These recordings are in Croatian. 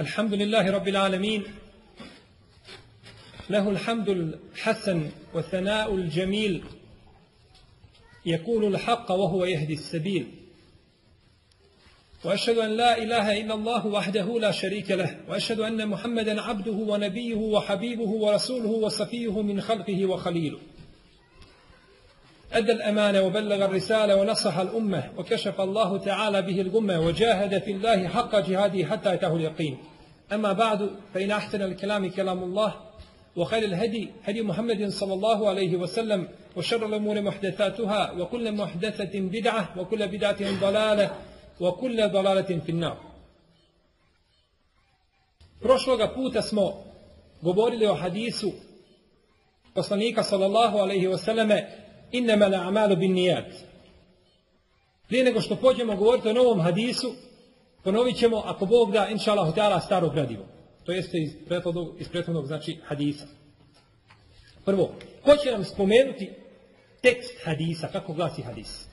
الحمد لله رب العالمين. له الحمد الحسن والثناء الجميل. يقول الحق وهو يهدي السبيل. وأشهد أن لا إله إلا الله وحده لا شريك له. وأشهد أن محمدا عبده ونبيه وحبيبه ورسوله وصفيه من خلقه وخليله. أدى الأمانة وبلغ الرسالة ونصح الأمة وكشف الله تعالى به الغمة وجاهد في الله حق جهاده حتى أتاه اليقين. أما بعد فإن أحسن الكلام كلام الله وخير الهدي هدي محمد صلى الله عليه وسلم وشر الأمور محدثاتها وكل محدثة بدعة وكل بدعة ضلالة وكل ضلالة في النار. Prošloga puta smo govorili o hadisu poslanika sallallahu alaihi wasallame innama la amalu bin nijat. Prije nego što pođemo govoriti o novom hadisu, ponovit ćemo, ako Bog da, inša Allah, staro gradivo. To jeste iz prethodnog, iz prethodnog znači, hadisa. Prvo, ko će nam spomenuti tekst hadisa, kako glasi hadis?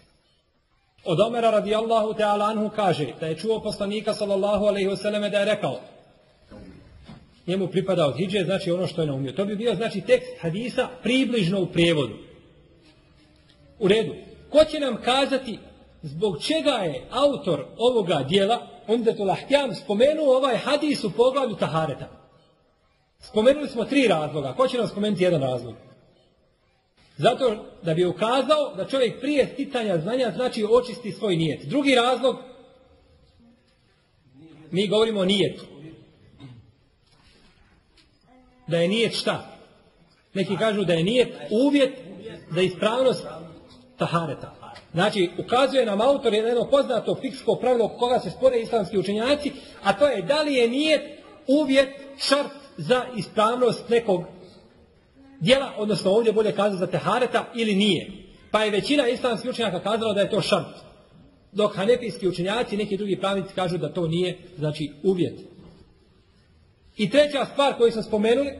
Od Omera radijallahu ta'ala anhu kaže da je čuo poslanika sallallahu alaihi wasallam da je rekao njemu pripada od znači ono što je naumio. To bi bio znači tekst hadisa približno u prijevodu. U redu. Ko će nam kazati zbog čega je autor ovoga dijela, onda to lahtjam, spomenuo ovaj hadis u poglavlju Tahareta. Spomenuli smo tri razloga. Ko će nam spomenuti jedan razlog? Zato da bi ukazao da čovjek prije sticanja znanja znači očisti svoj nijet. Drugi razlog, mi govorimo o nijetu. Da je nijet šta? Neki kažu da je nijet uvjet za ispravnost tahareta. Znači, ukazuje nam autor jedno poznato fiksko pravilo koga se spore islamski učenjaci, a to je da li je nijet uvjet šart za ispravnost nekog djela, odnosno ovdje bolje kazati za tehareta ili nije. Pa je većina islamskih učenjaka kazala da je to šart. Dok hanefijski učenjaci i neki drugi pravnici kažu da to nije, znači, uvjet. I treća stvar koju smo spomenuli,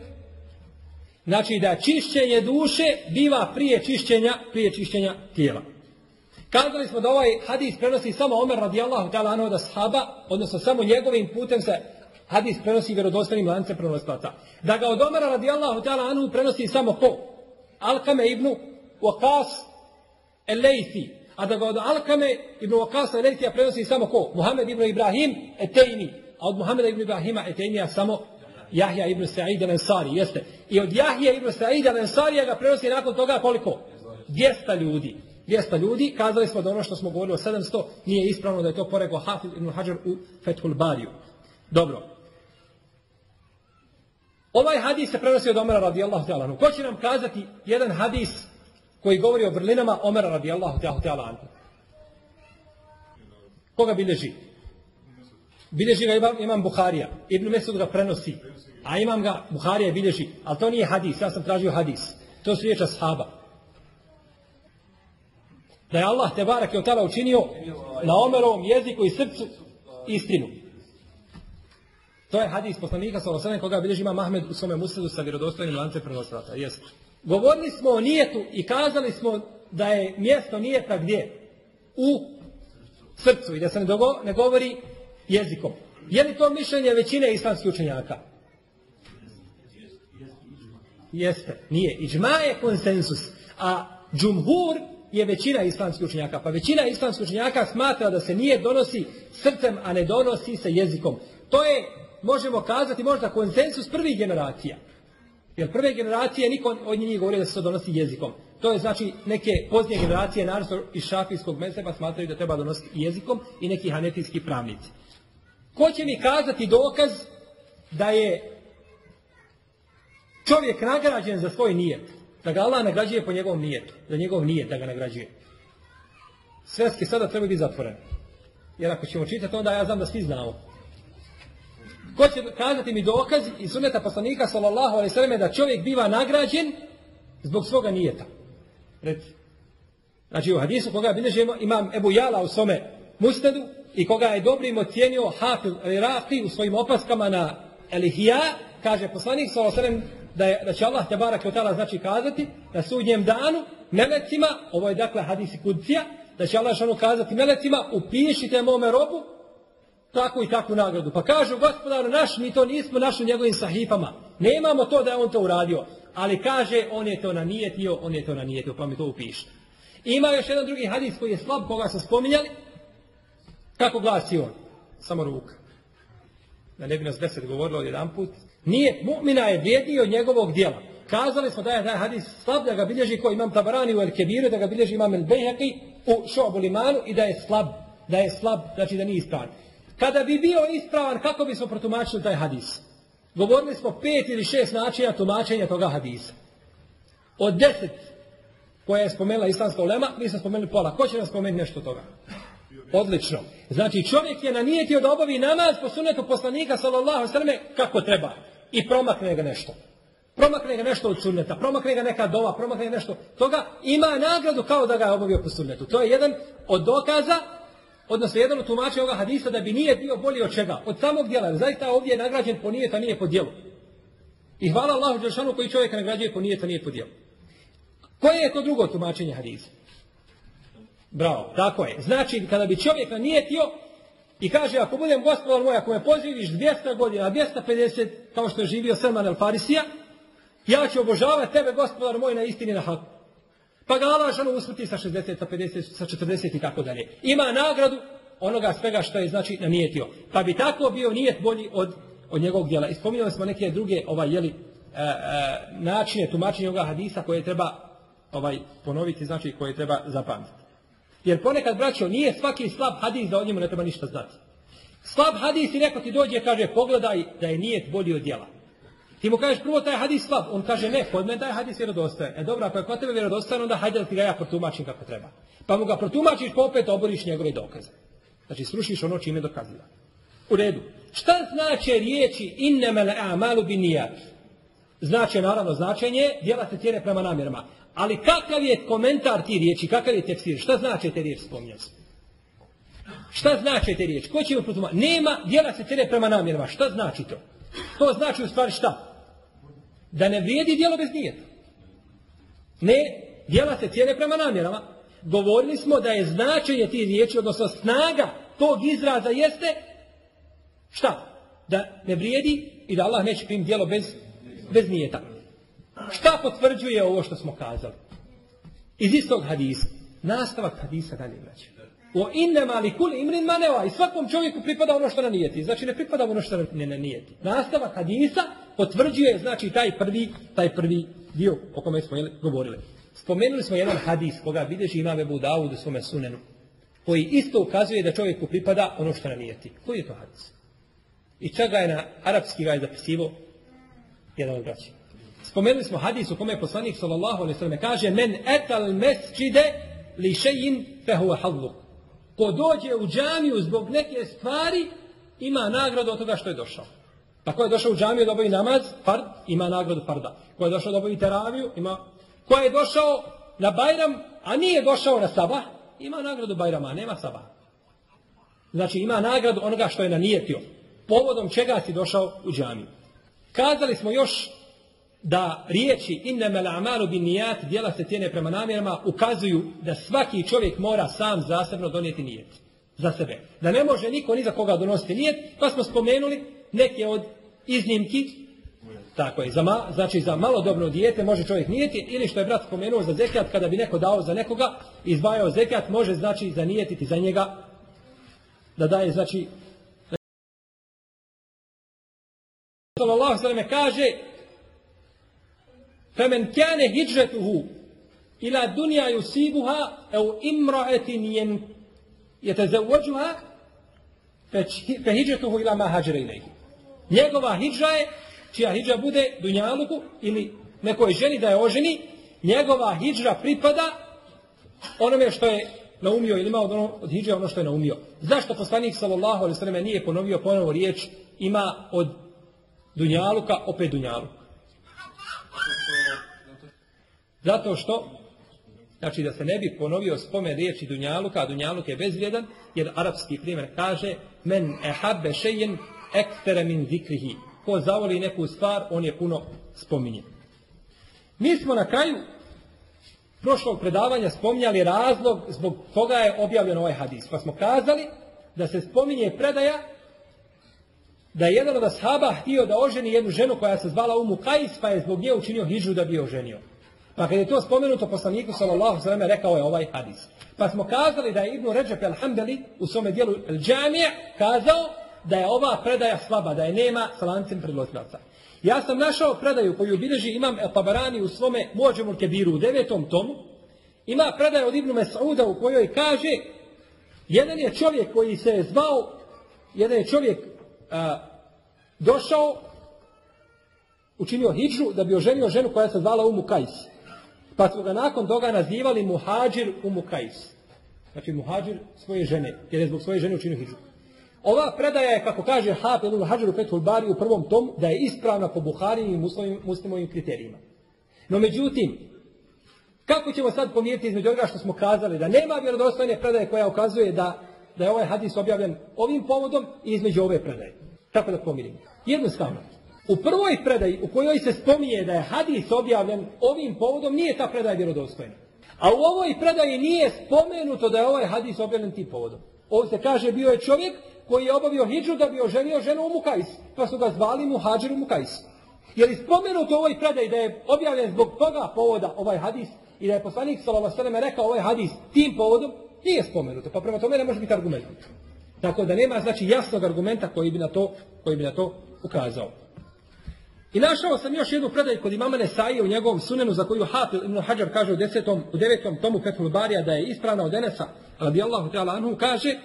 znači da čišćenje duše biva prije čišćenja, prije čišćenja tijela. Kazali smo da ovaj hadis prenosi samo Omer radijallahu ta'ala anhu da sahaba, odnosno samo njegovim putem se hadis prenosi vjerodostojnim lancem prenosilaca. Da ga od Omera radijallahu ta'ala anhu prenosi samo ko? Alkame ibn Waqas el-Lejthi. A da ga od Alkame ibn Waqas el-Lejthija prenosi samo ko? Muhammed ibn Ibrahim etejni. A od Muhammeda ibn Ibrahima etejnija samo Jahja ibn Sa'id al-Ansari. Jeste. I od Jahja ibn Sa'id al-Ansarija ga prenosi nakon toga koliko? 200 ljudi. 200 ljudi, kazali smo da ono što smo govorili o 700 nije ispravno da je to poreklo Hafiz ibn Hajar u Fethul Bariju. Dobro. Ovaj hadis se prenosi od Omera radijallahu ta'ala. Ko će nam kazati jedan hadis koji govori o vrlinama Omera radijallahu ta'ala? Koga bilježi? Bilježi ga imam, imam Buharija. Ibn Mesud ga prenosi. A imam ga, Buharija bilježi. Ali to nije hadis, ja sam tražio hadis. To su riječ ashaba da je Allah te barak je tada učinio na Omerovom jeziku i srcu istinu. To je hadis poslanika sa koga bilježi ima Mahmed u svome muslidu sa vjerodostojnim lance prenosilaca. Jest. Govorili smo o nijetu i kazali smo da je mjesto nijeta gdje? U srcu i da se ne, dogo, ne govori jezikom. Je li to mišljenje većine islamskih učenjaka? Jeste, nije. Iđma je konsensus. A džumhur je većina islamskih učenjaka. Pa većina islamskih učenjaka smatra da se nije donosi srcem, a ne donosi se jezikom. To je, možemo kazati, možda konsensus prvih generacija. Jer prve generacije, niko od njih govori da se to donosi jezikom. To je znači neke poznije generacije, naravno iz šafijskog mezeba, smatraju da treba donositi jezikom i neki hanetijski pravnici. Ko će mi kazati dokaz da je čovjek nagrađen za svoj nijet? Da ga Allah nagrađuje po njegovom nijetu. Za njegov nijet da ga nagrađuje. Sveske sada treba biti zatvorene. Jer ako ćemo čitati, onda ja znam da svi znamo. Ko će kazati mi dokaz iz suneta poslanika sallallahu alaihi sallam da čovjek biva nagrađen zbog svoga nijeta? Reci. Znači u hadisu koga bilježimo imam Ebu Jala u svome musnedu i koga je dobrim ocijenio Hafil Iraqi u svojim opaskama na Elihija, kaže poslanik sallam da, je, da će Allah te barak znači kazati na sudnjem danu melecima, ovo je dakle hadisi kudcija, da će Allah kazati melecima, upišite mome robu takvu i takvu nagradu. Pa kažu, gospodaru naš, mi to nismo našli u njegovim sahifama. Nemamo to da je on to uradio. Ali kaže, on je to nanijetio, on je to nanijetio, pa mi to upiše. Ima još jedan drugi hadis koji je slab, koga smo spominjali. Kako glasi on? Samo ruka. Da ne bi nas deset govorilo jedan put. Nije, mu'mina je vrijedniji od njegovog djela. Kazali smo da je taj hadis slab, da ga bilježi ko imam Tabarani u Kebiru, da ga bilježi imam El Bejheki u Šobu Limanu i da je slab, da je slab, znači da nije ispravan. Kada bi bio ispravan, kako bismo protumačili taj hadis? Govorili smo pet ili šest načina tumačenja toga hadisa. Od deset koje je spomenula islamska ulema, mi smo spomenuli pola. Ko će nam spomenuti nešto toga? Odlično. Znači čovjek je nanijetio da obavi namaz po sunetu poslanika sallallahu sallam kako treba. I promakne ga nešto. Promakne ga nešto od sunneta, promakne ga neka dova, promakne ga nešto toga, ima nagradu kao da ga je obavio po sunnetu. To je jedan od dokaza, odnosno jedan od tumačenja ovoga hadisa da bi nije bio bolji od čega? Od samog djela. Zaista ovdje je nagrađen po nijeta, nije po djelu. I hvala Allahu Đelšanu koji čovjeka nagrađuje po nijeta, nije po djelu. Koje je to drugo tumačenje hadisa? Bravo, tako je. Znači, kada bi čovjek nanijetio i kaže, ako budem gospodar moj, ako me poživiš 200 godina, 250, kao što je živio Salman al Farisija, ja ću obožavati tebe, gospodar moj, na istini na haku. Pa ga Allah žanu usmrti sa 60, sa 50, sa 40 i tako dalje. Ima nagradu onoga svega što je znači nanijetio. Pa bi tako bio nijet bolji od, od njegovog djela. Ispominjali smo neke druge ovaj, jeli, e, e, načine tumačenja ovoga hadisa koje treba ovaj, ponoviti, znači koje treba zapamtiti. Jer ponekad, braćo, nije svaki slab hadis da o njemu ne treba ništa znati. Slab hadis i neko ti dođe kaže pogledaj da je nijet bolji od djela. Ti mu kažeš prvo taj hadis slab, on kaže ne, kod mene taj hadis vjerodostojan. E dobro, ako je kod tebe vjerodostojan, onda hajde da ti ga ja protumačim kako treba. Pa mu ga protumačiš, pa opet oboriš njegove dokaze. Znači srušiš ono čime dokaziva. U redu. Šta znači riječi innemele amalu binijat? Znači naravno značenje, djela se cijene prema namjerama. Ali kakav je komentar ti riječi, kakav je tekstir? Šta znači te riječi spominjati? Šta znači te riječi? Ko će protumačiti? Nema, djela se cijene prema namjerama. Šta znači to? To znači u stvari šta? Da ne vrijedi djelo bez nijeta. Ne, djela se cijene prema namjerama. Govorili smo da je značenje tih riječi, odnosno snaga tog izraza jeste šta? Da ne vrijedi i da Allah neće primiti djelo bez, bez nijeta. Šta potvrđuje ovo što smo kazali? Iz istog hadisa. Nastavak hadisa dalje vraća. O innema li kuli imrin maneva. I svakom čovjeku pripada ono što na nijeti. Znači ne pripada ono što ne na nijeti. Nastavak hadisa potvrđuje znači taj prvi, taj prvi dio o kome smo govorili. Spomenuli smo jedan hadis koga vidiš ima Ebu Dawud u svome sunenu. Koji isto ukazuje da čovjeku pripada ono što na nijeti. Koji je to hadis? I čega je na arapski ga je zapisivo jedan od braća. Spomenuli smo hadis u kome je poslanik sallallahu alejhi ve sellem kaže men etal mesjide li shay'in fa huwa hadluk. Ko dođe u džamiju zbog neke stvari ima nagradu od toga što je došao. Pa ko je došao u džamiju da obavi namaz, fard, ima nagradu farda. Ko je došao da obavi teraviju, ima... Ko je došao na Bajram, a nije došao na Sabah, ima nagradu Bajrama, a nema Sabah. Znači ima nagradu onoga što je nanijetio. Povodom čega si došao u džamiju. Kazali smo još da riječi innemel amalu bin nijat, djela se cijene prema namjerama, ukazuju da svaki čovjek mora sam zasebno donijeti nijet. Za sebe. Da ne može niko ni za koga donositi nijet, pa smo spomenuli neke od iznimki, tako je, za ma, znači za malodobno dijete može čovjek nijeti, ili što je brat spomenuo za zekat, kada bi neko dao za nekoga, izbajao zekat, može znači zanijetiti za njega, da daje znači s.a.v. kaže Femen kane hijđetuhu ila dunja yusibuha au imra'atin jen fa hijđetuhu ila ma hađere ilaihi. Njegova hijđa je, čija hijđa bude dunjaluku ili nekoj ženi da je oženi, njegova hijđa pripada onome što je naumio ili ima od, ono, od ono što je naumio. Zašto poslanik sallallahu alejhi ve sellem nije ponovio ponovo riječ ima od dunjaluka opet dunjaluk? Zato što, znači da se ne bi ponovio spomen riječi Dunjaluka, a Dunjaluk je bezvrijedan, jer arapski primjer kaže men ehabbe šejen ektere min zikrihi. Ko zavoli neku stvar, on je puno spominje. Mi smo na kraju prošlog predavanja spominjali razlog zbog koga je objavljen ovaj hadis. Pa smo kazali da se spominje predaja da je jedan od ashaba htio da oženi jednu ženu koja se zvala Umu Kajs, pa je zbog nje učinio hijđu da bi oženio. Pa kad je to spomenuto poslaniku sallallahu sallam rekao je ovaj hadis. Pa smo kazali da je Ibnu Ređep el-Hambeli u svome dijelu el kazao da je ova predaja slaba, da je nema sa lancem. Ja sam našao predaju koju bilježi imam El Tabarani u svome Mođemu Kebiru u devetom tomu. Ima predaja od Ibnu Mesauda u kojoj kaže jedan je čovjek koji se je zvao, jedan je čovjek došao, učinio hijđu da bi oženio ženu koja se zvala Umu Kajs. Pa su ga nakon toga nazivali muhađir Umu Kajs. Znači muhađir svoje žene, jer je zbog svoje žene učinio hijđu. Ova predaja je, kako kaže Hafid u Hađaru Fethul Bari u prvom tomu, da je ispravna po Buharijim i muslimovim kriterijima. No međutim, kako ćemo sad pomijeti između onoga što smo kazali, da nema vjerodostojne predaje koja ukazuje da, da je ovaj hadis objavljen ovim povodom i između ove predaje. Kako da pomirimo? Jednostavno. U prvoj predaji u kojoj se spominje da je hadis objavljen ovim povodom nije ta predaja vjerodostojna. A u ovoj predaji nije spomenuto da je ovaj hadis objavljen tim povodom. Ovdje se kaže bio je čovjek koji je obavio hijđu da bi oženio ženu u Mukajs. Pa su ga zvali Muhađir u Mukajs. Je li spomenuto u ovoj predaji da je objavljen zbog toga povoda ovaj hadis i da je poslanik s.a.v. rekao ovaj hadis tim povodom? Nije spomenuto, pa prema tome ne može biti argument. Tako da nema znači jasnog argumenta koji bi na to, koji bi na to ukazao. I našao sam još jednu predaju kod imama Nesaije u njegovom sunenu za koju Hafil ibn Hajar kaže u desetom, u devetom tomu Fethul Barija da je ispravna od Enesa, radijallahu ta'ala anhu, kaže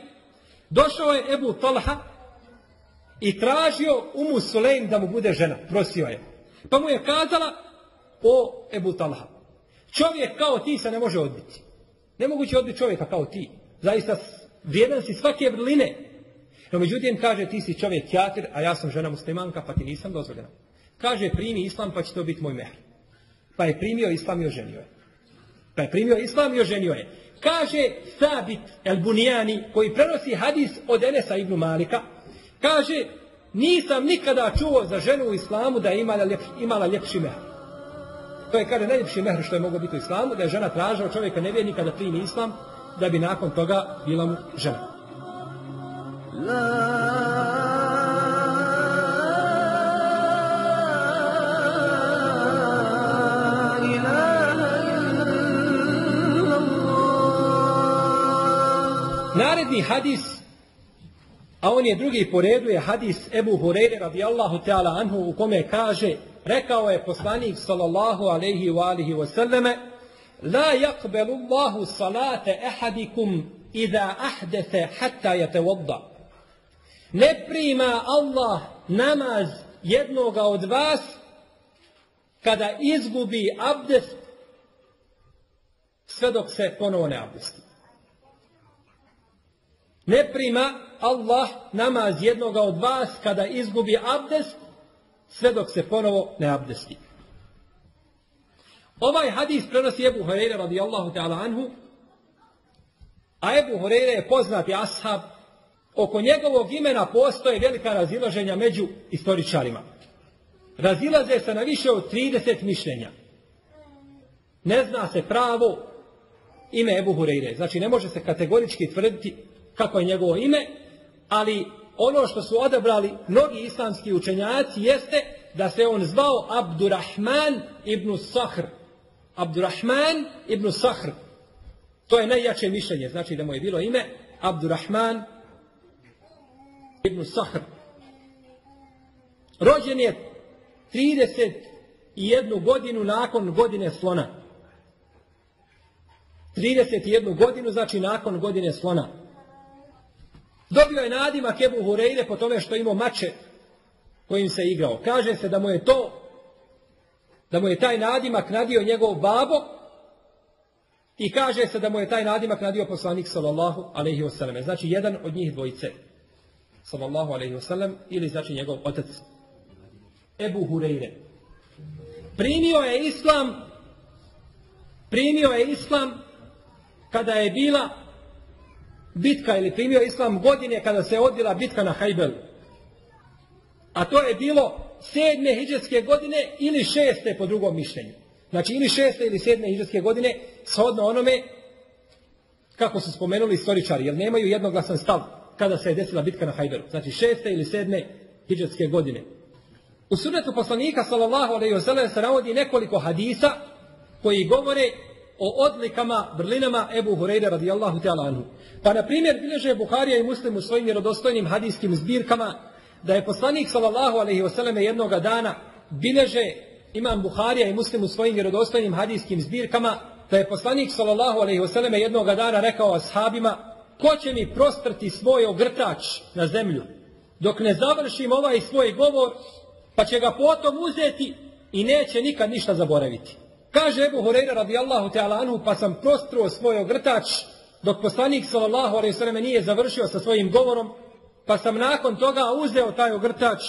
Došao je Ebu Talha i tražio Umu Sulejm da mu bude žena. Prosio je. Pa mu je kazala o Ebu Talha. Čovjek kao ti se ne može odbiti. Nemoguće odbiti čovjeka kao ti. Zaista vrijedan si svake vrline. No međutim kaže ti si čovjek kjatir, a ja sam žena muslimanka pa ti nisam dozvoljena. Kaže primi islam pa će to biti moj mehr. Pa je primio islam i oženio je. Pa je primio islam i oženio je. Kaže Sabit el Bunijani, koji prenosi hadis od Enesa ibn Malika, kaže, nisam nikada čuo za ženu u islamu da je imala, ljep, imala ljepši mehr. To je, kaže, najljepši mehr što je moglo biti u islamu, da je žena tražila čovjeka nevjernika da primi islam, da bi nakon toga bila mu žena. Naredni hadis, a on je drugi po redu, je hadis Ebu Hureyre radijallahu ta'ala anhu u kome kaže, rekao je poslanik sallallahu alaihi wa alihi La yakbelu Allahu salate ehadikum idha ahdete hatta yatawadda. Ne prima Allah namaz jednoga od vas kada izgubi abdest sve dok se ponovo ne abdesti. Ne prima Allah namaz jednoga od vas kada izgubi abdest sve dok se ponovo ne abdesti. Ovaj hadis prenosi Ebu Horeire radijallahu ta'ala anhu, a Ebu Horeire je poznati ashab, oko njegovog imena postoje velika razilaženja među istoričarima. Razilaze se na više od 30 mišljenja. Ne zna se pravo ime Ebu Horeire. Znači ne može se kategorički tvrditi kako je njegovo ime, ali ono što su odabrali mnogi islamski učenjaci jeste da se on zvao Abdurrahman ibn Sahr. Abdurrahman ibn Sahr. To je najjače mišljenje, znači da mu je bilo ime Abdurrahman ibn Sahr. Rođen je 31 godinu nakon godine slona. 31 godinu znači nakon godine slona. Dobio je nadimak Ebu Hureyre po tome što imao mače kojim se igrao. Kaže se da mu je to, da mu je taj nadimak nadio njegov babo i kaže se da mu je taj nadimak nadio poslanik sallallahu alaihi wasallam. Znači jedan od njih dvojice sallallahu alaihi wasallam ili znači njegov otac Ebu Hureyre. Primio je islam primio je islam kada je bila bitka ili primio islam godine kada se odvila bitka na Hajbelu. A to je bilo sedme hijđarske godine ili šeste po drugom mišljenju. Znači ili šeste ili sedme hijđarske godine shodno onome kako su spomenuli istoričari, jer nemaju jednoglasan stav kada se je desila bitka na Hajberu. Znači šeste ili sedme hijđetske godine. U sunetu poslanika sallallahu alejhi ve se navodi nekoliko hadisa koji govore o odlikama, vrlinama Ebu Hureyre radijallahu ta'ala anhu. Pa na primjer bilježe Buharija i Muslim u svojim vjerodostojnim hadijskim zbirkama da je poslanik sallallahu alejhi ve selleme jednoga dana bilježe imam Buharija i Muslim u svojim vjerodostojnim hadijskim zbirkama da je poslanik sallallahu alejhi ve selleme jednoga dana rekao ashabima ko će mi prostrti svoj ogrtač na zemlju dok ne završim ovaj svoj govor pa će ga potom uzeti i neće nikad ništa zaboraviti. Kaže Ebu Hureyre radijallahu ta'ala anhu, pa sam prostruo svoj ogrtač, dok poslanik sallallahu alaihi sallam nije završio sa svojim govorom, pa sam nakon toga uzeo taj ogrtač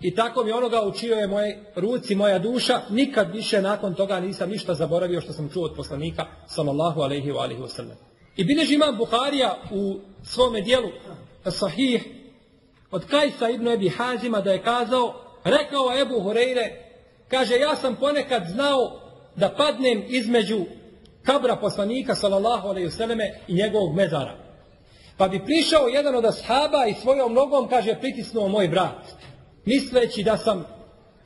i tako mi onoga učio je moje ruci, moja duša, nikad više nakon toga nisam ništa zaboravio što sam čuo od poslanika sallallahu alaihi wa alaihi wasallam. I bileži imam Buharija u svome dijelu sahih od Kajsa ibn Ebi Hazima da je kazao Rekao Ebu Hureyre, kaže, ja sam ponekad znao da padnem između kabra poslanika, sallallahu alaihi vseleme, i njegovog mezara. Pa bi prišao jedan od ashaba i svojom nogom, kaže, pritisnuo moj brat, misleći da sam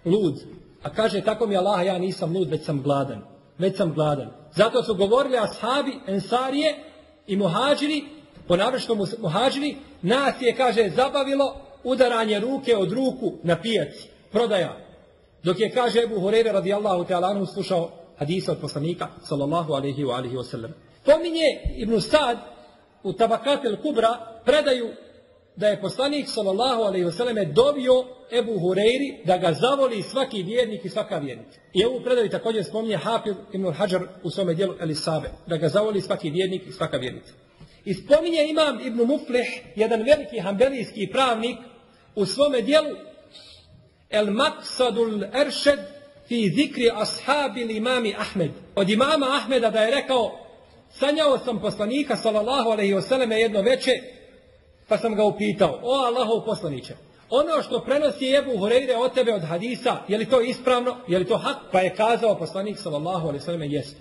lud. A kaže, tako mi Allah, ja nisam lud, već sam gladan. Već sam gladan. Zato su govorili ashabi, ensarije i muhađiri, ponavršto muhađiri, nas je, kaže, zabavilo udaranje ruke od ruku na pijaci, prodaja. Dok je, kaže Ebu Hureyre radijallahu ta'ala slušao hadisa od poslanika, sallallahu alaihi wa alihi wa sallam. Pominje Ibn Sad u Tabakatel Kubra predaju da je poslanik sallallahu alaihi wa sallam dobio Ebu Hureyri da ga zavoli svaki vjernik i svaka vjernica. I ovu predaju također spominje Hafil Ibn Hajar u svome dijelu Elisabe, da ga zavoli svaki vjernik i svaka vjernica. I spominje imam Ibn Muflih, jedan veliki hambelijski pravnik, u svome dijelu El Maksadul Eršed fi zikri ashabi imami Ahmed. Od imama Ahmeda da je rekao, sanjao sam poslanika, sallallahu alaihi wasallam, jedno veče, pa sam ga upitao, o Allahov poslaniće, ono što prenosi Ebu Hureyre od tebe od hadisa, je li to ispravno, je li to hak? Pa je kazao poslanik, sallallahu alaihi wasallam, jeste.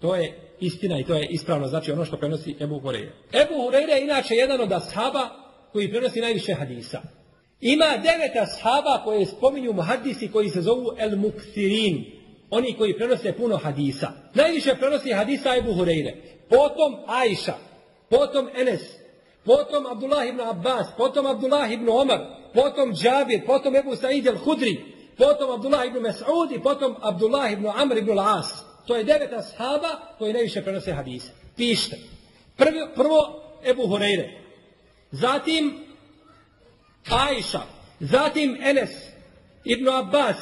To je istina i to je ispravno, znači ono što prenosi Ebu Hureyre. Ebu Hureyre je inače jedan od ashaba koji prenosi najviše hadisa. Ima devet ashaba koje spominju muhadisi koji se zovu El Muksirin. Oni koji prenose puno hadisa. Najviše prenosi hadisa Ebu Hureyre. Potom Ajša. Potom Enes. Potom Abdullah ibn Abbas. Potom Abdullah ibn Omar. Potom Džabir. Potom Ebu Sa'id el-Hudri. Potom Abdullah ibn Mas'ud. I potom Abdullah ibn Amr ibn Al-As. To je devet ashaba koji najviše prenose hadisa. Pište. Prvo, prvo Ebu Hureyre. Zatim Ajša, zatim Enes, Ibn Abbas,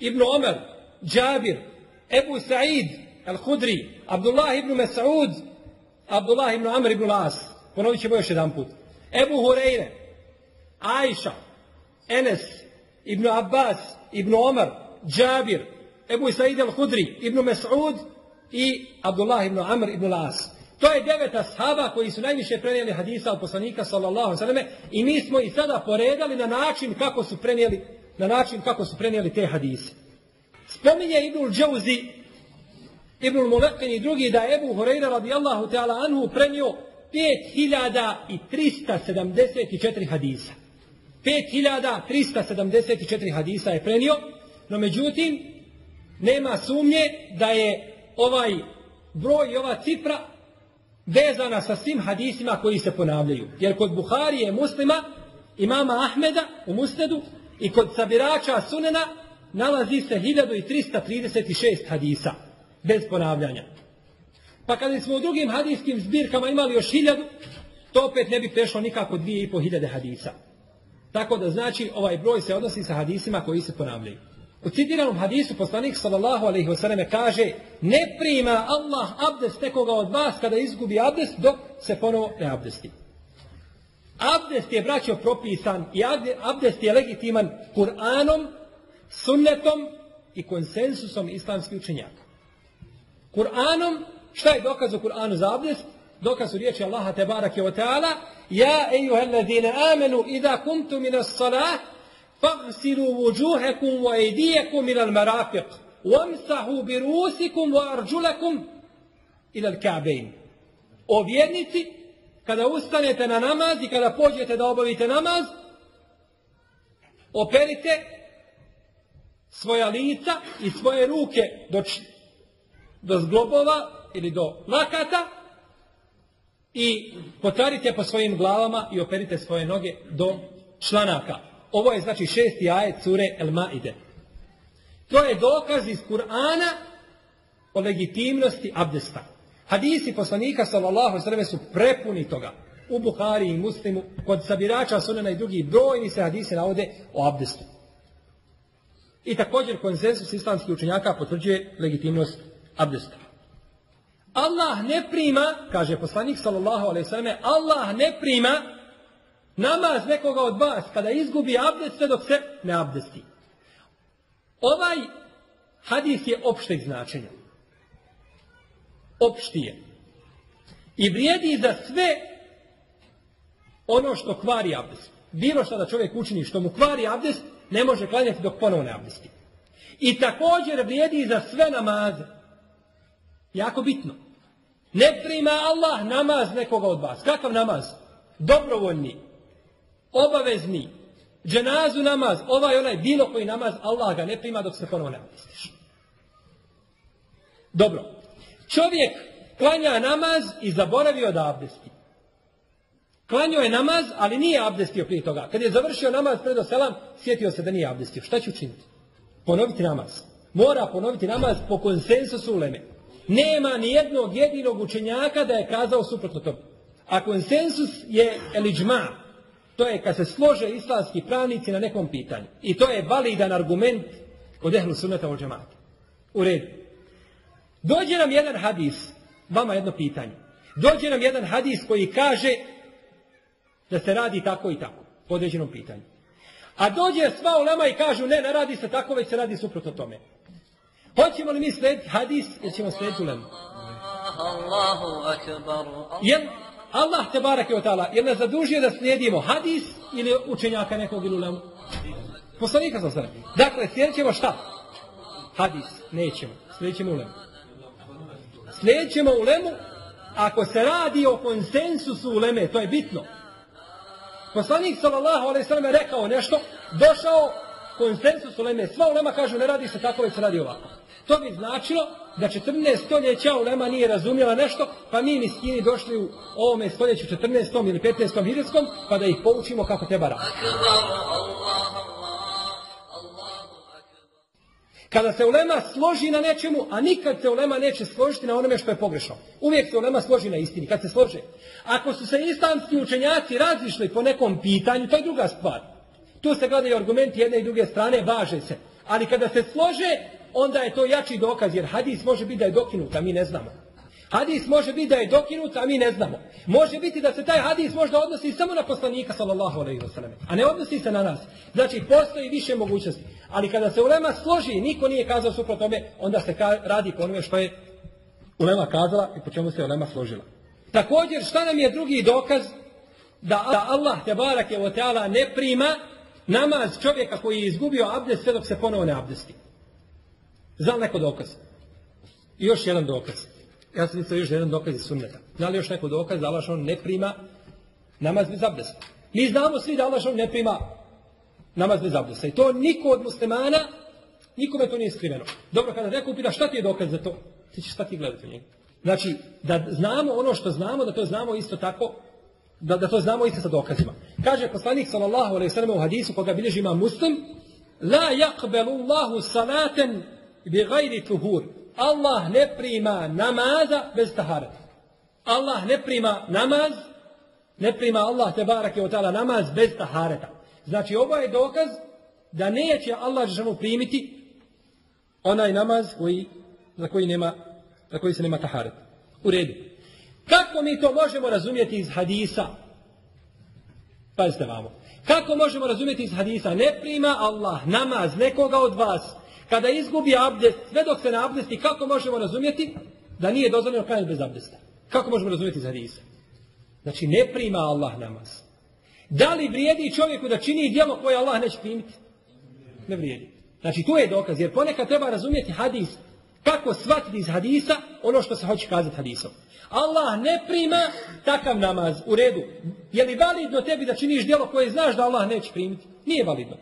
Ibn Omer, Džabir, Ebu Sa'id, Al-Hudri, Abdullah ibn Mas'ud, Abdullah ibn Amr ibn Las. Ponovit ćemo još jedan put. Ebu Hureyre, Ajša, Enes, Ibn Abbas, Ibn Omar, Džabir, Ebu Sa'id al-Hudri, Ibn Mas'ud i Abdullah ibn Amr ibn Las. To je devet ashaba koji su najviše prenijeli hadisa od poslanika sallallahu sallam i mi smo i sada poredali na način kako su prenijeli na način kako su prenijeli te hadise. Spominje Ibnul Džauzi Ibnul Mulekin i drugi da je Ebu Hureyra radijallahu ta'ala anhu prenio 5374 hadisa. 5374 hadisa je prenio, no međutim nema sumnje da je ovaj broj i ova cifra vezana sa svim hadisima koji se ponavljaju. Jer kod Buharije muslima, imama Ahmeda u Musnedu i kod sabirača Sunena nalazi se 1336 hadisa bez ponavljanja. Pa kada smo u drugim hadijskim zbirkama imali još hiljadu, to opet ne bi prešlo nikako dvije i po hiljade hadisa. Tako da znači ovaj broj se odnosi sa hadisima koji se ponavljaju. U citiranom hadisu poslanik sallallahu alaihi wasallam kaže ne prima Allah abdest nekoga od vas kada izgubi abdest dok se ponovo ne abdesti. Abdest je, braćo, propisan i abdest je legitiman Kur'anom, sunnetom i konsensusom islamskih učenjaka. Kur'anom, šta je dokaz u Kur'anu za abdest? Dokaz u riječi Allaha te barake wa ta'ala Ja, ejuhellezine amenu, idha kuntu minas salah, فاغسلوا وجوهكم وأيديكم إلى المرافق وامسحوا برؤوسكم وأرجلكم إلى الكعبين O vjernici, kada ustanete na namaz i kada pođete da obavite namaz, Operite svoja lica i svoje ruke do, do zglobova ili do lakata i potarite po svojim glavama i operite svoje noge do članaka. Ovo je znači šesti ajet cure El Maide. To je dokaz iz Kur'ana o legitimnosti abdesta. Hadisi poslanika sallallahu sallam su prepuni toga. U Buhari i Muslimu, kod sabirača sunena i drugih brojni se hadisi navode o abdestu. I također konsensus islamskih učenjaka potvrđuje legitimnost abdesta. Allah ne prima, kaže poslanik sallallahu alejhi ve Allah ne prima namaz nekoga od vas kada izgubi abdest sve dok se ne abdesti. Ovaj hadis je opšteg značenja. Opšti je. I vrijedi za sve ono što kvari abdest. Bilo što da čovjek učini što mu kvari abdest, ne može klanjati dok ponovo ne abdesti. I također vrijedi za sve namaze. Jako bitno. Ne prima Allah namaz nekoga od vas. Kakav namaz? Dobrovoljni. Obavezni. Dženazu namaz. Ovaj onaj bilo koji namaz Allah ga ne prima dok se ponovo ne abdestiš. Dobro. Čovjek klanja namaz i zaboravio da abdesti. Klanio je namaz, ali nije abdestio prije toga. Kad je završio namaz predo selam, sjetio se da nije abdestio. Šta će učiniti? Ponoviti namaz. Mora ponoviti namaz po konsensusu uleme. Nema ni jednog jedinog učenjaka da je kazao suprotno tome. A konsensus je eliđma. To je kad se slože islamski pravnici na nekom pitanju. I to je validan argument kod ehlu sunnata u džemata. U redu. Dođe nam jedan hadis, vama jedno pitanje. Dođe nam jedan hadis koji kaže da se radi tako i tako, po određenom pitanju. A dođe sva ulema i kažu ne, ne radi se tako, već se radi suprotno tome. Hoćemo li mi slediti hadis ili ćemo slediti ulemu? Jel Allah te barake od tala, jel nas zadužio da slijedimo hadis ili učenjaka nekog ili ulemu? Poslanika sam sada. Dakle, slijedit ćemo šta? Hadis. Nećemo. Slijedit ćemo ulemu. Slijedit ćemo ulemu ako se radi o konsensusu uleme, to je bitno. Poslanik sallallahu alejhi ve sellem rekao nešto, došao konsensus uleme, sva ulema kažu ne radi se tako, već se radi ovako. To bi značilo da 14 stoljeća ulema nije razumjela nešto, pa mi miskini došli u ovome stoljeću 14. ili 15. hiljetskom, pa da ih poučimo kako treba raditi. Kada se ulema složi na nečemu, a nikad se ulema neće složiti na onome što je pogrešno. Uvijek se ulema složi na istini, kad se slože. Ako su se islamski učenjaci razišli po nekom pitanju, to je druga stvar. Tu se gledaju argumenti jedne i druge strane, važe se. Ali kada se slože, onda je to jači dokaz, jer hadis može biti da je dokinut, a mi ne znamo. Hadis može biti da je dokinut, a mi ne znamo. Može biti da se taj hadis možda odnosi samo na poslanika, sallallahu alaihi wa sallam, a ne odnosi se na nas. Znači, postoji više mogućnosti. Ali kada se ulema složi, niko nije kazao suprotno tome, onda se radi po onome što je ulema kazala i po čemu se ulema složila. Također, šta nam je drugi dokaz da Allah te barak je ne prima namaz čovjeka koji je izgubio abdest sve dok se ponovo ne abdesti. Zna neko dokaz? I još jedan dokaz. Ja sam mislio još jedan dokaz iz sunneta. Zna li još neko dokaz da Allah on ne prima namaz bez abdesta? Mi znamo svi da Allah on ne prima namaz bez abdesta. I to niko od muslimana, nikome to nije skriveno. Dobro, kada neko upita šta ti je dokaz za to, ti ćeš stati gledati u njega. Znači, da znamo ono što znamo, da to znamo isto tako, da, da to znamo isto sa dokazima. Kaže poslanik sallallahu alejhi ve sellem u hadisu koga bilježi ima Muslim: "La yaqbalu Allahu salaten bi ghairi tuhur." Allah ne prima namaza bez tahareta. Allah ne prima namaz, ne prima Allah te barake od namaz bez tahareta. Znači ovo je dokaz da neće Allah žemu primiti onaj namaz koji, za koji nema za koji se nema taharet. U redu. Kako mi to možemo razumjeti iz hadisa? Pazite vamo. Kako možemo razumjeti iz hadisa? Ne prima Allah namaz nekoga od vas. Kada izgubi abdest, sve dok se ne abdesti, kako možemo razumjeti da nije dozvoljeno klanjati bez abdesta? Kako možemo razumjeti iz hadisa? Znači, ne prima Allah namaz. Da li vrijedi čovjeku da čini djelo koje Allah neće primiti? Ne vrijedi. Znači, tu je dokaz, jer ponekad treba razumjeti hadis kako shvatiti iz hadisa ono što se hoće kazati hadisom. Allah ne prima takav namaz u redu. Je li validno tebi da činiš djelo koje znaš da Allah neće primiti? Nije validno.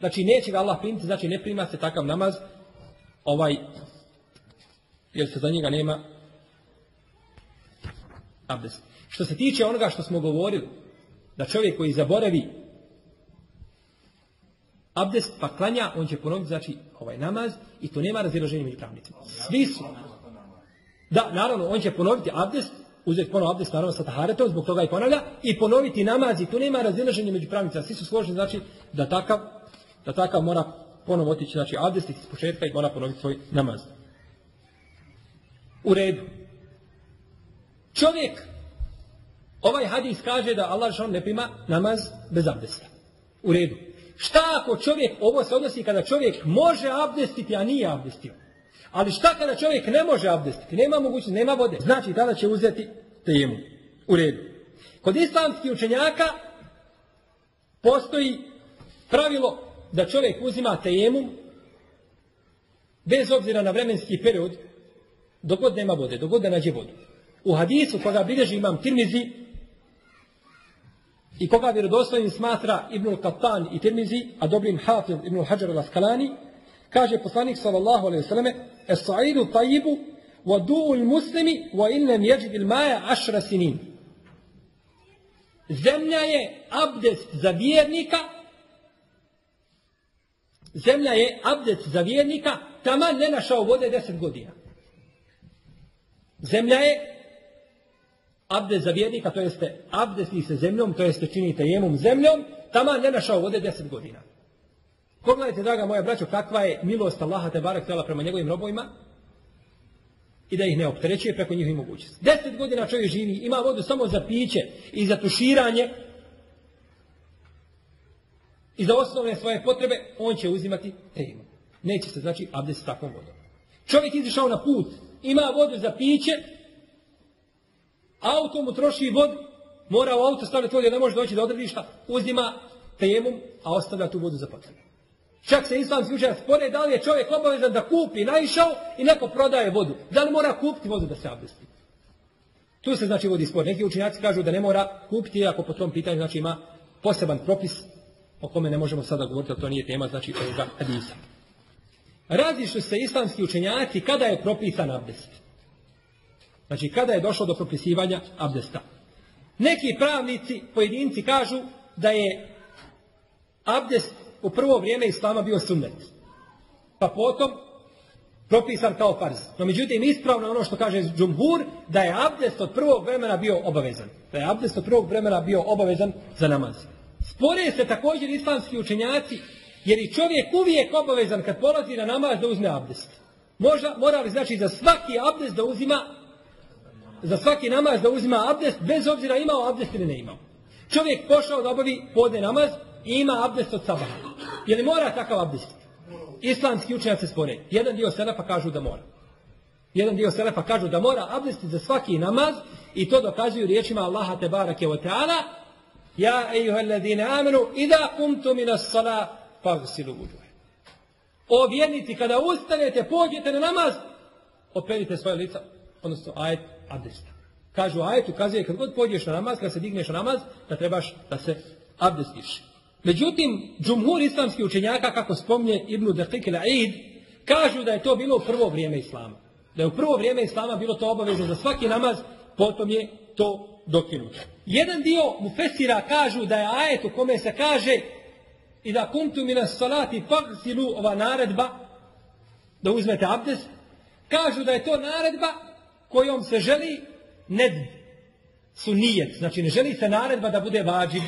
Znači neće ga Allah primiti, znači ne prima se takav namaz, ovaj, jer se za njega nema abdest. Što se tiče onoga što smo govorili, da čovjek koji zaboravi abdest pa klanja, on će ponoviti znači ovaj namaz i to nema razilaženja među pravnicima. Svi su. Da, naravno, on će ponoviti abdest, uzeti ponovo abdest naravno sa taharetom, zbog toga i ponavlja, i ponoviti namaz i tu nema razilaženja među pravnicima. Svi su složeni, znači, da takav, da takav mora ponovo otići, znači, abdest iz početka i mora ponoviti svoj namaz. U redu. Čovjek, ovaj hadis kaže da Allah što ne prima namaz bez abdesta. U redu. Šta ako čovjek, ovo se odnosi kada čovjek može abdestiti, a nije abdestio. Ali šta kada čovjek ne može abdestiti, nema mogućnosti, nema vode. Znači tada će uzeti temu. U redu. Kod islamskih učenjaka postoji pravilo da čovjek uzima tejemu bez obzira na vremenski period dok god nema vode, dok god da nađe vodu. U hadisu koga bilježi imam Tirmizi i koga vjerodostojnim smatra Ibnul Katan i Tirmizi, a dobrim Hafiz Ibnul Hajar al-Askalani, kaže poslanik sallallahu alaihi vseleme Es-sa'idu tajibu wa du'ul muslimi wa illam yajid il-maja ašra sinin. Zemlja je abdest za vjernika Zemlja je abdest za vjernika, taman ne našao vode deset godina. Zemlja je abdest za vjernika, to jeste abdesti se zemljom, to jeste činite jemom zemljom, tamo ne našao vode deset godina. Pogledajte, draga moja braćo, kakva je milost Allaha te barek prema njegovim robovima i da ih ne opterećuje preko njihovih mogućnosti. Deset godina čovjek živi, ima vodu samo za piće i za tuširanje i za osnovne svoje potrebe, on će uzimati tejmu. Neće se, znači, abdest takvom vodom. Čovjek izišao na put, ima vodu za piće, auto mu troši vodu, mora u auto staviti vodu ne može doći do odredišta, uzima tejemom, a ostavlja tu vodu za potrebe. Čak se islamski učenjac spore da li je čovjek obavezan da kupi, naišao i neko prodaje vodu. Da li mora kupiti vodu da se abdesti? Tu se znači vodi spor. Neki učenjaci kažu da ne mora kupiti, ako po tom pitanju znači ima poseban propis o kome ne možemo sada govoriti, to nije tema, znači ovoga hadisa. Različu se islamski učenjaci kada je propisan abdest. Znači, kada je došlo do propisivanja abdesta. Neki pravnici, pojedinci kažu da je abdest u prvo vrijeme islama bio sunnet. Pa potom propisan kao farz. No međutim, ispravno ono što kaže Džumhur, da je abdest od prvog vremena bio obavezan. Da je abdest od prvog vremena bio obavezan za namaz. Spore se također islamski učenjaci, jer i čovjek uvijek obavezan kad polazi na namaz da uzme abdest. Možda, mora li znači za svaki abdest da uzima za svaki namaz da uzima abdest, bez obzira imao abdest ili ne imao. Čovjek pošao da obavi podne namaz i ima abdest od sabaha. Je li mora takav abdest? Islamski učenjaci se spore. Jedan dio selefa kažu da mora. Jedan dio selefa kažu da mora abdesti za svaki namaz i to dokazuju riječima Allaha te barake wa ta'ala Ja ejuhalladine amenu ida kumtu minas sala fagsilu uđuhe. O vjernici, kada ustanete, pođete na namaz, operite svoje lica, odnosno ajet abdesta. Kažu ajet ukazuje kad god pođeš na namaz, kad se digneš na namaz, da trebaš da se abdestiš. Međutim, džumhur islamskih učenjaka, kako spomnje Ibnu Daqiq il-Aid, kažu da je to bilo u prvo vrijeme Islama. Da je u prvo vrijeme Islama bilo to obavezno za svaki namaz, potom je to dokinuto. Jedan dio mu fesira kažu da je ajet u kome se kaže i da kuntu mina salati fagsilu ova naredba da uzmete abdest, kažu da je to naredba kojom se želi ned sunijet, znači ne želi se naredba da bude vađiv,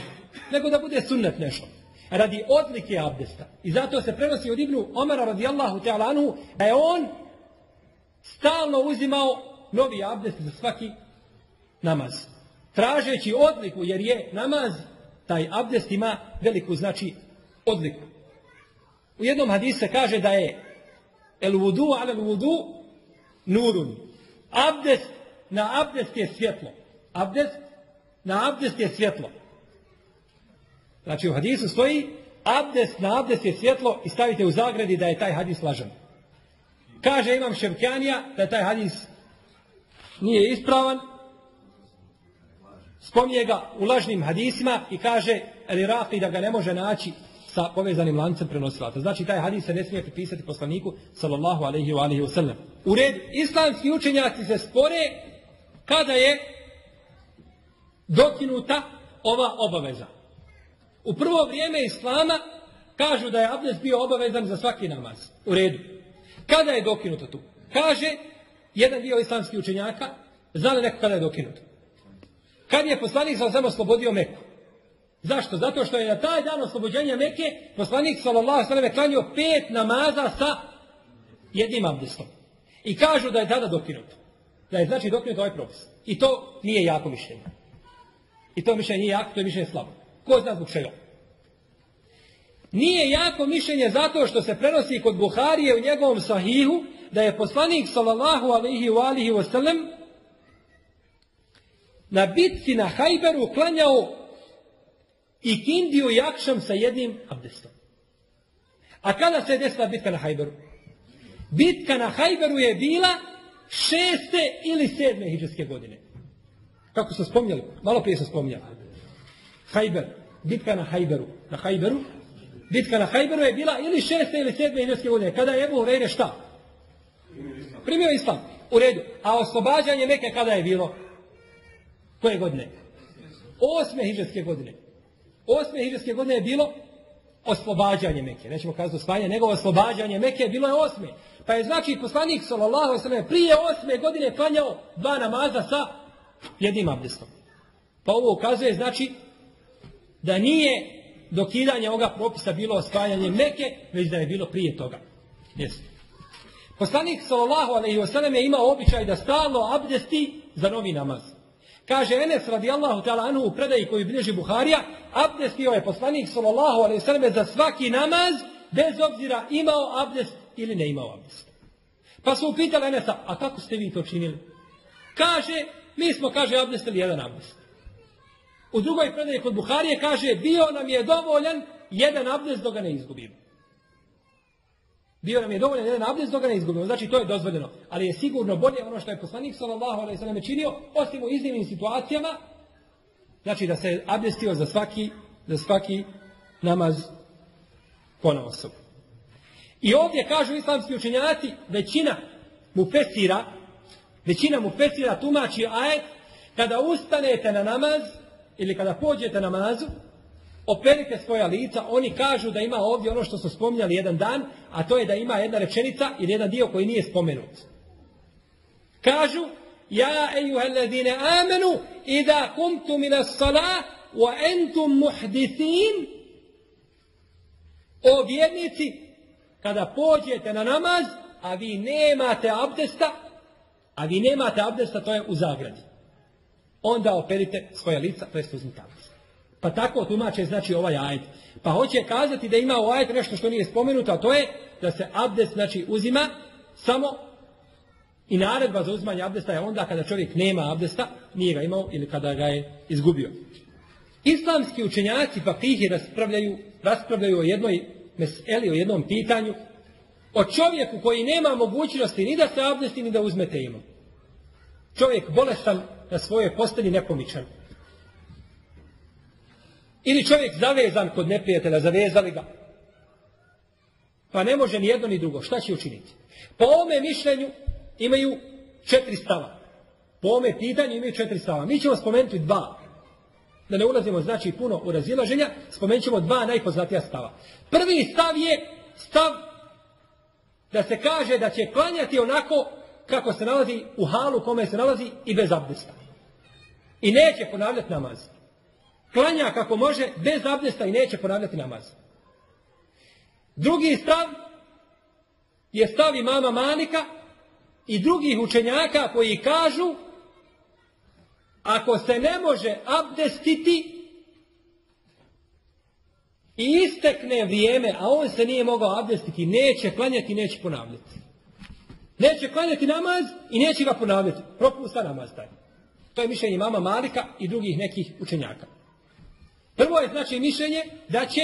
nego da bude sunnet nešto. Radi odlike abdesta. I zato se prenosi od Ibnu Omara radijallahu ta'ala anhu da je on stalno uzimao novi abdest za svaki namaz. Tražeći odliku, jer je namaz, taj abdest ima veliku, znači, odliku. U jednom hadisu se kaže da je el vudu ala vudu nurun. Abdest na abdest je svjetlo. Abdest na abdest je svjetlo. Znači u hadisu stoji abdest na abdest je svjetlo i stavite u zagradi da je taj hadis lažan. Kaže imam Ševkjanija da taj hadis nije ispravan. Spominje ga u lažnim hadisima i kaže Al-Iraqi da ga ne može naći sa povezanim lancem prenosilaca. Znači taj hadis se ne smije pripisati poslaniku sallallahu alaihi wa alaihi. U red, islamski učenjaci se spore kada je dokinuta ova obaveza. U prvo vrijeme Islama kažu da je abdest bio obavezan za svaki namaz. U redu. Kada je dokinuto tu? Kaže jedan dio islamskih učenjaka, zna li neko kada je dokinuto? Kad je poslanik sa oslobodio Meku? Zašto? Zato što je na taj dan oslobođenja Meke poslanik sallallahu sallam klanio pet namaza sa jednim abdestom. I kažu da je tada dokinuto. Da je znači dokinut ovaj propis. I to nije jako mišljenje. I to mišljenje nije jako, to je mišljenje slabo. Ko zna zbog čega? Nije jako mišljenje zato što se prenosi kod Buharije u njegovom sahihu da je poslanik sallallahu alaihi wa alihi na bitci na Hajberu klanjao i kindiju i akšam sa jednim abdestom. A kada se je desila bitka na Hajberu? Bitka na Hajberu je bila šeste ili sedme hijđarske godine. Kako su spominjali? Malo prije su spominjali. Hajber. Bitka na Hajberu. Na Hajberu. Bitka na Hajberu je bila ili šeste ili sedme hijđarske godine. Kada je Ebu Hureyre šta? Primio islam. U redu. A oslobađanje neke kada je bilo? Koje godine? Osme hijđarske godine. Osme hijđarske godine je bilo oslobađanje Meke. Nećemo kazati osvajanje, nego oslobađanje Meke bilo je osme. Pa je znači poslanik sallallahu sallam prije osme godine klanjao dva namaza sa jednim abdestom. Pa ovo ukazuje znači da nije dokidanje ovoga propisa bilo osvajanje Meke, već da je bilo prije toga. Poslanik sallallahu alejhi ve je imao običaj da stalno abdesti za novi namaz. Kaže Enes radijallahu ta'ala anhu u predaji koju bilježi Buharija, abdestio je poslanik sallallahu alejhi ve sellem za svaki namaz bez obzira imao abdest ili ne imao abdest. Pa su upitali Enesa, a kako ste vi to činili? Kaže, mi smo, kaže, abdestili jedan abdest. U drugoj predaji kod Buharije kaže, bio nam je dovoljan jedan abdest dok ga ne izgubimo. Bio nam je dovoljan jedan abdest dok ga ne izgubimo. Znači, to je dozvoljeno. Ali je sigurno bolje ono što je poslanik sallallahu alaihi sallam činio, osim u iznimnim situacijama, znači da se abdestio za svaki, za svaki namaz pona osobu. I ovdje kažu islamski učenjaci, većina mu pesira, većina mu pesira tumači ajet, kada ustanete na namaz, ili kada pođete na namazu, operite svoja lica, oni kažu da ima ovdje ono što su spominjali jedan dan, a to je da ima jedna rečenica ili jedan dio koji nije spomenut. Kažu, ja ejuhellezine amenu, ida kumtum ila salah, wa entum muhdithin, o vjernici, kada pođete na namaz, a vi nemate abdesta, a vi nemate abdesta, to je u zagradi. Onda operite svoje lica, to je. Pa tako tumače znači ovaj ajet. Pa hoće kazati da ima ajet nešto što nije spomenuto, a to je da se abdest znači uzima samo i naredba za uzmanje abdesta je onda kada čovjek nema abdesta, nije ga imao ili kada ga je izgubio. Islamski učenjaci fakihi raspravljaju, raspravljaju o jednoj meseli, o jednom pitanju, o čovjeku koji nema mogućnosti ni da se abdesti, ni da uzme temu. Čovjek bolestan na svojoj postelji nepomičan. Ili čovjek zavezan kod neprijatelja, zavezali ga. Pa ne može ni jedno ni drugo. Šta će učiniti? Po ome mišljenju imaju četiri stava. Po ome pitanju imaju četiri stava. Mi ćemo spomenuti dva. Da ne ulazimo znači puno u razilaženja, spomenut ćemo dva najpoznatija stava. Prvi stav je stav da se kaže da će klanjati onako kako se nalazi u halu kome se nalazi i bez abdesta. I neće ponavljati namaz klanja kako može bez abdesta i neće ponavljati namaz. Drugi stav je stav imama Malika i drugih učenjaka koji kažu ako se ne može abdestiti i istekne vrijeme, a on se nije mogao abdestiti, neće klanjati, neće ponavljati. Neće klanjati namaz i neće ga ponavljati. Propusta namaz taj. To je mišljenje mama Malika i drugih nekih učenjaka. Prvo je znači mišljenje da će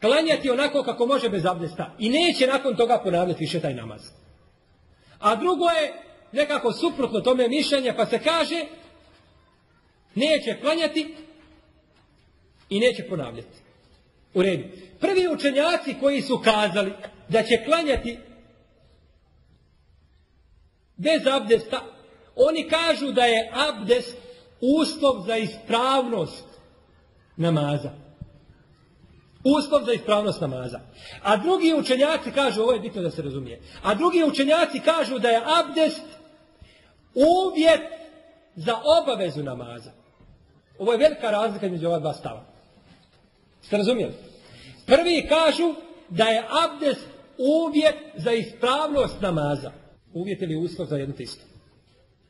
klanjati onako kako može bez abdesta i neće nakon toga ponavljati više taj namaz. A drugo je nekako suprotno tome mišljenje pa se kaže neće klanjati i neće ponavljati. U redu. Prvi učenjaci koji su kazali da će klanjati bez abdesta, oni kažu da je abdest uslov za ispravnost namaza. Uslov za ispravnost namaza. A drugi učenjaci kažu, ovo je bitno da se razumije, a drugi učenjaci kažu da je abdest uvjet za obavezu namaza. Ovo je velika razlika između ova dva stava. Ste razumijeli? Prvi kažu da je abdest uvjet za ispravnost namaza. Uvjet ili uslov za jedno isto.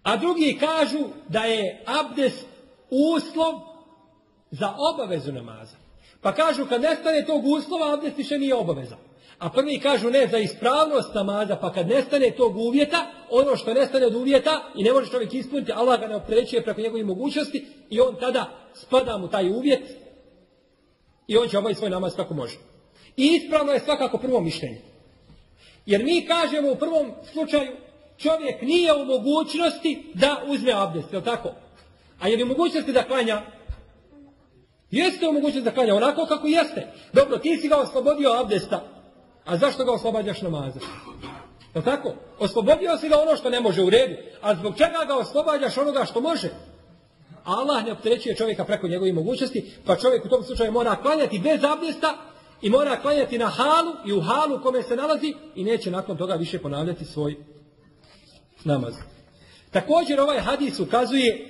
A drugi kažu da je abdest uslov za obavezu namaza. Pa kažu kad nestane tog uslova, abdest više nije obaveza. A prvi kažu ne za ispravnost namaza, pa kad nestane tog uvjeta, ono što nestane od uvjeta i ne može čovjek ispuniti, Allah ga ne opterećuje preko njegovih mogućnosti i on tada spada mu taj uvjet i on će obaviti svoj namaz kako može. I ispravno je svakako prvo mišljenje. Jer mi kažemo u prvom slučaju čovjek nije u mogućnosti da uzme abdest, je tako? A je li u mogućnosti da klanja? Jeste u da klanja onako kako jeste. Dobro, ti si ga oslobodio abdesta, a zašto ga oslobađaš namaza? Je tako? Oslobodio si ga ono što ne može u redu, a zbog čega ga oslobađaš onoga što može? Allah ne opterećuje čovjeka preko njegovih mogućnosti, pa čovjek u tom slučaju mora klanjati bez abdesta i mora klanjati na halu i u halu kome se nalazi i neće nakon toga više ponavljati svoj namaz. Također ovaj hadis ukazuje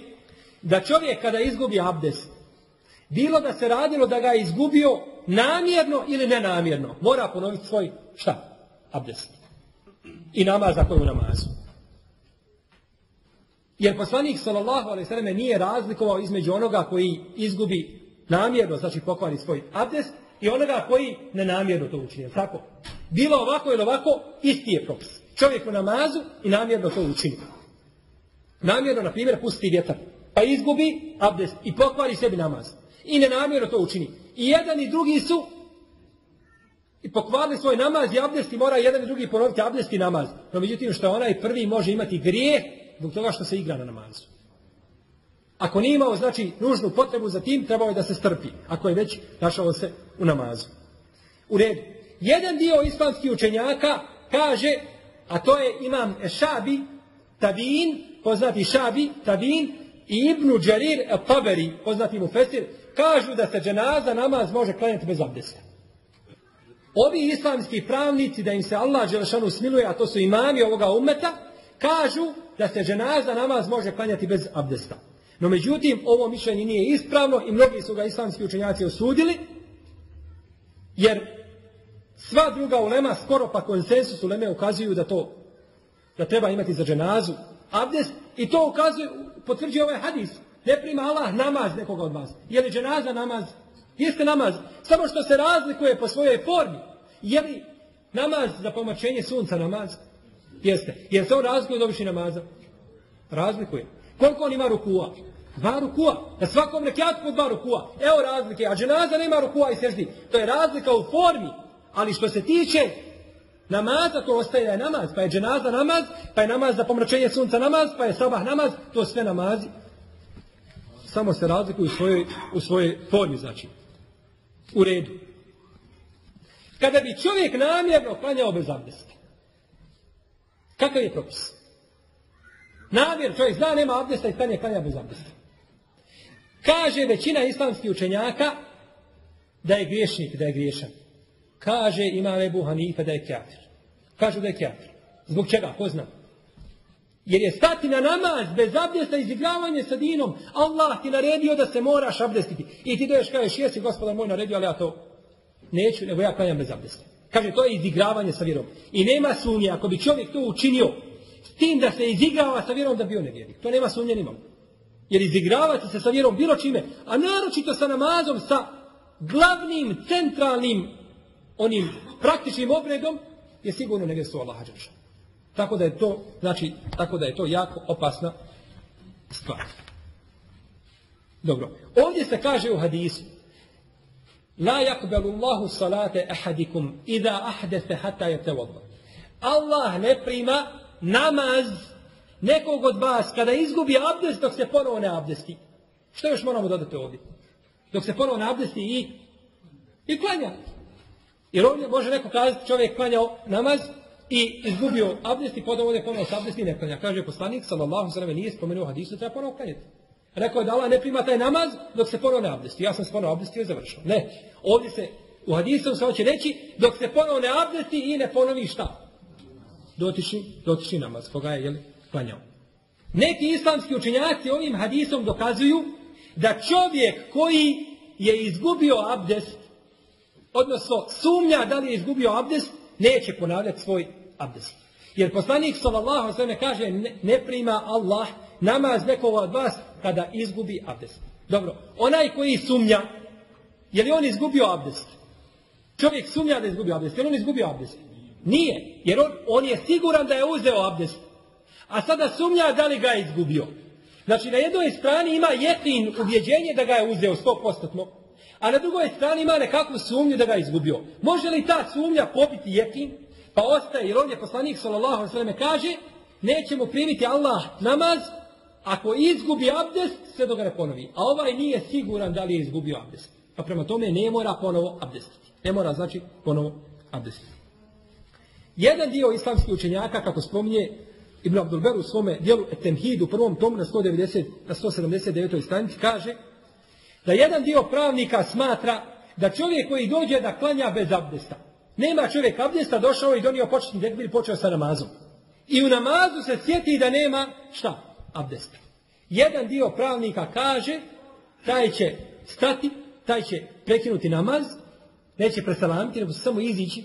da čovjek kada izgubi abdest, bilo da se radilo da ga je izgubio namjerno ili nenamjerno, mora ponoviti svoj šta? Abdest. I namaz ako je u namazu. Jer poslanik sallallahu alejhi ve nije razlikovao između onoga koji izgubi namjerno, znači pokvari svoj abdest i onoga koji nenamjerno to učini. Tako? Bilo ovako ili ovako, isti je propis. Čovjek u namazu i namjerno to učini. Namjerno, na primjer, pusti vjetar. Pa izgubi abdest i pokvari sebi namaz. I nenamjerno to učini. I jedan i drugi su i pokvarili svoj namaz i abdest i mora jedan i drugi ponoviti abdest i namaz. No međutim što onaj prvi može imati grijeh zbog toga što se igra na namazu. Ako nije imao, znači, nužnu potrebu za tim, trebao je da se strpi. Ako je već našao se u namazu. U redu. Jedan dio islamskih učenjaka kaže, a to je imam Šabi, Tabin, poznati Šabi, Tabin, i Ibnu Đarir Taberi, poznati mu Fesir, kažu da se dženaza namaz može klanjati bez abdesta. Ovi islamski pravnici, da im se Allah Đelešanu smiluje, a to su imami ovoga umeta, kažu da se dženaza namaz može klanjati bez abdesta. No međutim, ovo mišljenje nije ispravno i mnogi su ga islamski učenjaci osudili, jer sva druga ulema, skoro pa konsensus uleme ukazuju da to, da treba imati za dženazu abdest i to ukazuje, potvrđuje ovaj hadis. Ne prima Allah namaz nekoga od vas. Je li dženaza namaz? Jeste namaz. Samo što se razlikuje po svojoj formi. Je li namaz za pomoćenje sunca namaz? Jeste. Jer se on razlikuje od običnih namaza? Razlikuje. Koliko on ima rukua? Dva rukua. Na svakom nekijatu po dva rukua. Evo razlike. A dženaza nema rukua i seždi. To je razlika u formi. Ali što se tiče namaza, to ostaje da je namaz. Pa je dženaza namaz, pa je namaz za pomračenje sunca namaz, pa je sabah namaz. To sve namazi. Samo se razlikuju u svojoj, u svojoj formi, znači. U redu. Kada bi čovjek namjerno klanjao bez abdesta, kakav je propis? Namjer čovjek zna nema abdesta i stanje klanja bez abdesta. Kaže većina islamskih učenjaka da je griješnik, da je griješan. Kaže ima Ebu Hanife da je kjafir. Kažu da je kjafir. Zbog čega? Ko zna? Jer je stati na namaz bez abdesta izigravanje sa dinom. Allah ti naredio da se moraš abdestiti. I ti doješ kažeš, jesi gospodar moj naredio, ali ja to neću, nego ja klanjam bez abdesta. Kaže, to je izigravanje sa vjerom. I nema sumnje, ako bi čovjek to učinio, s tim da se izigrava sa vjerom da bio nevjernik. To nema sumnje nimamo. Jer izigravati se sa vjerom bilo čime, a naročito sa namazom, sa glavnim, centralnim, onim praktičnim obredom, je sigurno nevjestvo Allaha Tako da je to, znači, tako da je to jako opasna stvar. Dobro. Ovdje se kaže u hadisu La yakbalu Allahu salate ahadikum idha ahdatha hatta yatawadda. Allah ne prima namaz nekog od vas kada izgubi abdest dok se ponovo ne abdesti. Što još moramo dodati ovdje? Dok se ponovo ne abdesti i I klanja. Jer ovdje može neko kazati čovjek klanjao namaz i izgubio abdest i potom ovdje ponovno s abdest i ne klanja. Kaže poslanik, sallallahu sallam, nije spomenuo hadisu, treba ponovno klanjati. Rekao je da Allah ne prima taj namaz dok se ponovno ne abdesti. Ja sam se ponovno abdestio i završio. Ne. Ovdje se, u hadisu se hoće reći, dok se ponovno ne abdesti i ne ponovi šta? Dotični, dotični namaz, koga je jel, klanjao. Neki islamski učenjaci ovim hadisom dokazuju da čovjek koji je izgubio abdest, odnosno sumnja da li je izgubio abdest, neće ponavljati svoj abdest. Jer poslanik sallallahu alejhi kaže ne, ne prima Allah namaz nekoga od vas kada izgubi abdest. Dobro, onaj koji sumnja, je li on izgubio abdest? Čovjek sumnja da je izgubio abdest, je li on izgubio abdest? Nije, jer on, on je siguran da je uzeo abdest. A sada sumnja da li ga je izgubio. Znači, na jednoj strani ima jetin ubjeđenje da ga je uzeo 100%, a na drugoj strani ima nekakvu sumnju da ga je izgubio. Može li ta sumnja pobiti jetin? Pa ostaje, jer ovdje poslanik alejhi kaže, nećemo primiti Allah namaz ako izgubi abdest, sve do ga ne ponovi. A ovaj nije siguran da li je izgubio abdest. Pa prema tome ne mora ponovo abdestiti. Ne mora znači ponovo abdestiti. Jedan dio islamskih učenjaka, kako spominje Ibn Abdulber u svome dijelu u prvom tomu na, 190, na 179. stranici, kaže da jedan dio pravnika smatra da čovjek koji dođe da klanja bez abdesta, nema čovjek abdesta, došao i donio početni dekbir, počeo sa namazom. I u namazu se sjeti da nema šta? Abdesta. Jedan dio pravnika kaže, taj će stati, taj će prekinuti namaz, neće presalamiti, nego samo izići,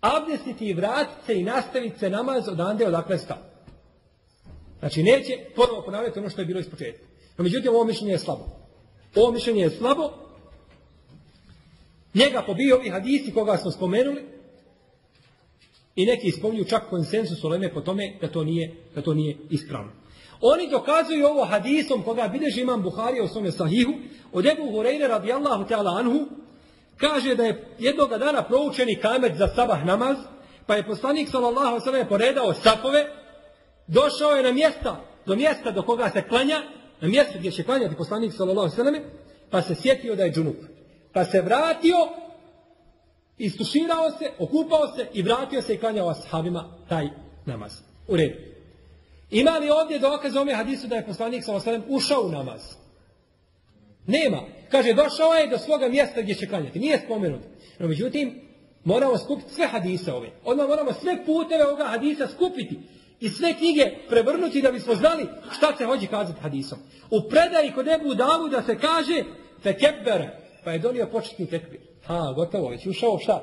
abdestiti i vratiti se i nastaviti se namaz odande odakle stao. Znači neće ponovo ponavljati ono što je bilo iz početka. No međutim, ovo mišljenje je slabo. Ovo mišljenje je slabo. Njega pobio ovi hadisi koga smo spomenuli. I neki spominju čak konsensus Oleme po tome da to nije, da to nije ispravno. Oni dokazuju ovo hadisom koga bideži imam Buharija u svome sahihu od Ebu Hureyre radijallahu ta'ala anhu kaže da je jednog dana proučeni kamet za sabah namaz pa je poslanik sallallahu sallam poredao sapove došao je na mjesta do mjesta do koga se klanja na mjesto gdje će klanjati poslanik sallallahu sallam pa se sjetio da je džunup pa se vratio istuširao se, okupao se i vratio se i klanjao ashabima taj namaz. U redu. Ima li ovdje dokaz ome hadisu da je poslanik s.a.v. ušao u namaz? Nema. Kaže, došao je do svoga mjesta gdje će klanjati. Nije spomenut. No, međutim, moramo skupiti sve hadise ove. Odmah moramo sve puteve ovoga hadisa skupiti. I sve knjige prevrnuti da bismo znali šta se hoće kazati hadisom. U predaji kod Ebu Davu da se kaže fekebere, pa je donio početni tekbir. Ha, gotovo, već ušao šta?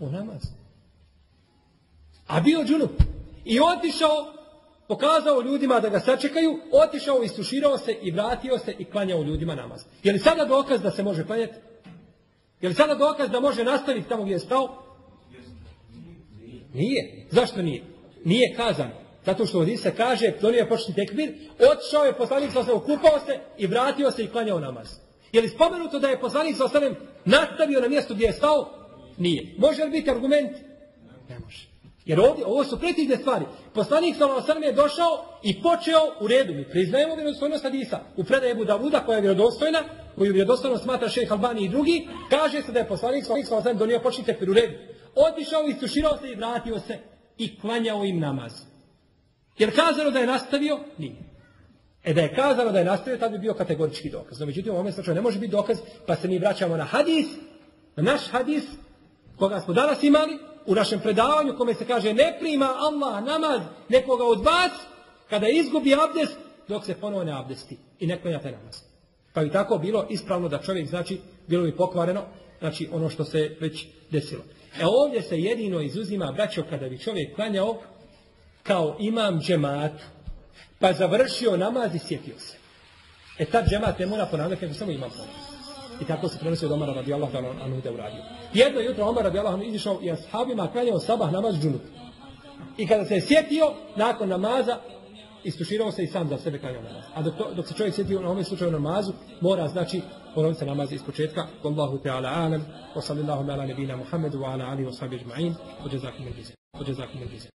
U namaz. A bio džunup. I otišao pokazao ljudima da ga sačekaju, otišao, istuširao se i vratio se i klanjao ljudima namaz. Je li sada dokaz da se može klanjati? Je li sada dokaz da može nastaviti tamo gdje je stao? Nije. Zašto nije? Nije kazan. Zato što ovdje se kaže, donio je početni tekbir, otišao je poslanik sa okupao se i vratio se i klanjao namaz. Je li spomenuto da je poslanik sa nastavio na mjestu gdje je stao? Nije. Može li biti argument? Ne može. Jer ovdje, ovo su precizne stvari. Poslanik sallallahu je došao i počeo u redu. Mi priznajemo vjerodostojnost hadisa. U predaje Ebu Davuda koja je vjerodostojna, koju vjerodostojno smatra šejh Albani i drugi, kaže se da je poslanik sallallahu alejhi donio počni tekbir u redu. Otišao, istuširao se i vratio se i klanjao im namaz. Jer kazano da je nastavio? Nije. E da je kazano da je nastavio, tad bi bio kategorički dokaz. No, međutim, u ovome slučaju ne može biti dokaz, pa se mi vraćamo na hadis, na naš hadis, koga smo danas imali, u našem predavanju kome se kaže ne prima Allah namaz nekoga od vas kada izgubi abdest dok se ponovo ne abdesti i ne klanja taj namaz. Pa bi tako bilo ispravno da čovjek znači bilo bi pokvareno znači ono što se već desilo. E ovdje se jedino izuzima braćo kada bi čovjek klanjao kao imam džemat pa završio namaz i sjetio se. E tad džemat ne mora ponavljati nego samo imam ponavljati. I tako se prenosi od Omara radijallahu ta'ala anhu da uradio. Jedno jutro Omar radijallahu anhu izišao i ashabima klanjao sabah namaz džunup. I kada se je sjetio, nakon namaza, istuširao se i sam za sebe klanjao namaz. A dok, to, dok se čovjek sjetio na ovom slučaju namazu, mora znači ponoviti se namaz iz početka. Wallahu ta'ala alam, wa sallallahu ala nebina Muhammedu, wa ala alihi wa sahbihi ajma'in, wa jazakum al